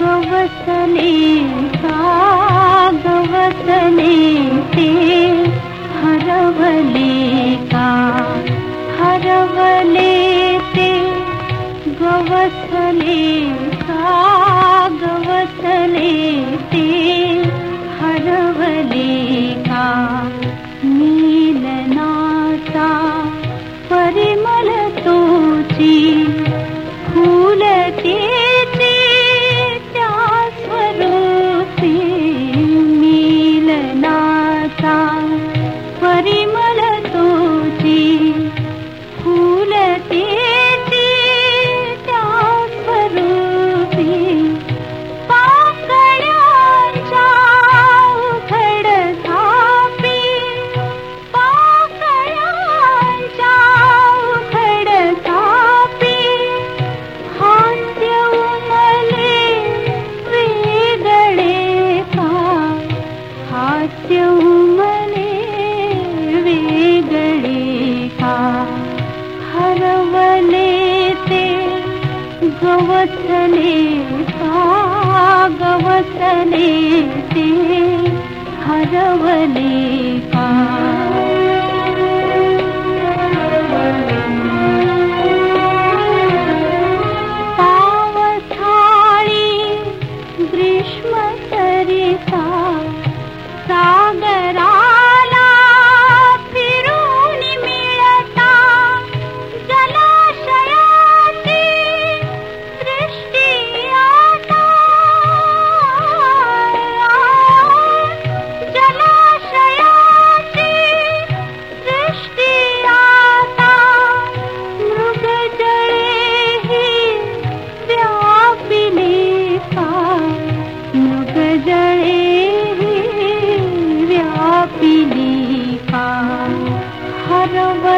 गवसने सा गवसने ते हरवले का हरवले ते गवसने सा गवसने ते हरवले का। गवचनी का गवचनी ती हरवी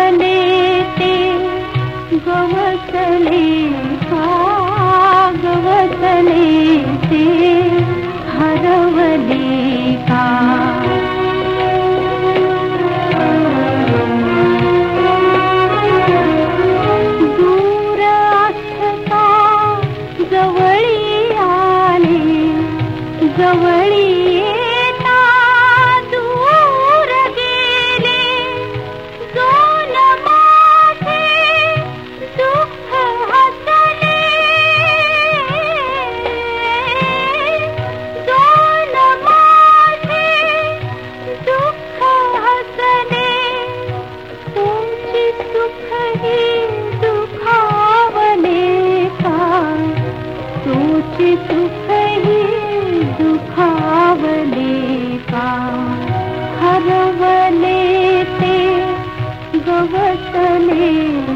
गवसलेते गवसले गवसलेते हरवली का। दूर आसता जवळी जवळी वचने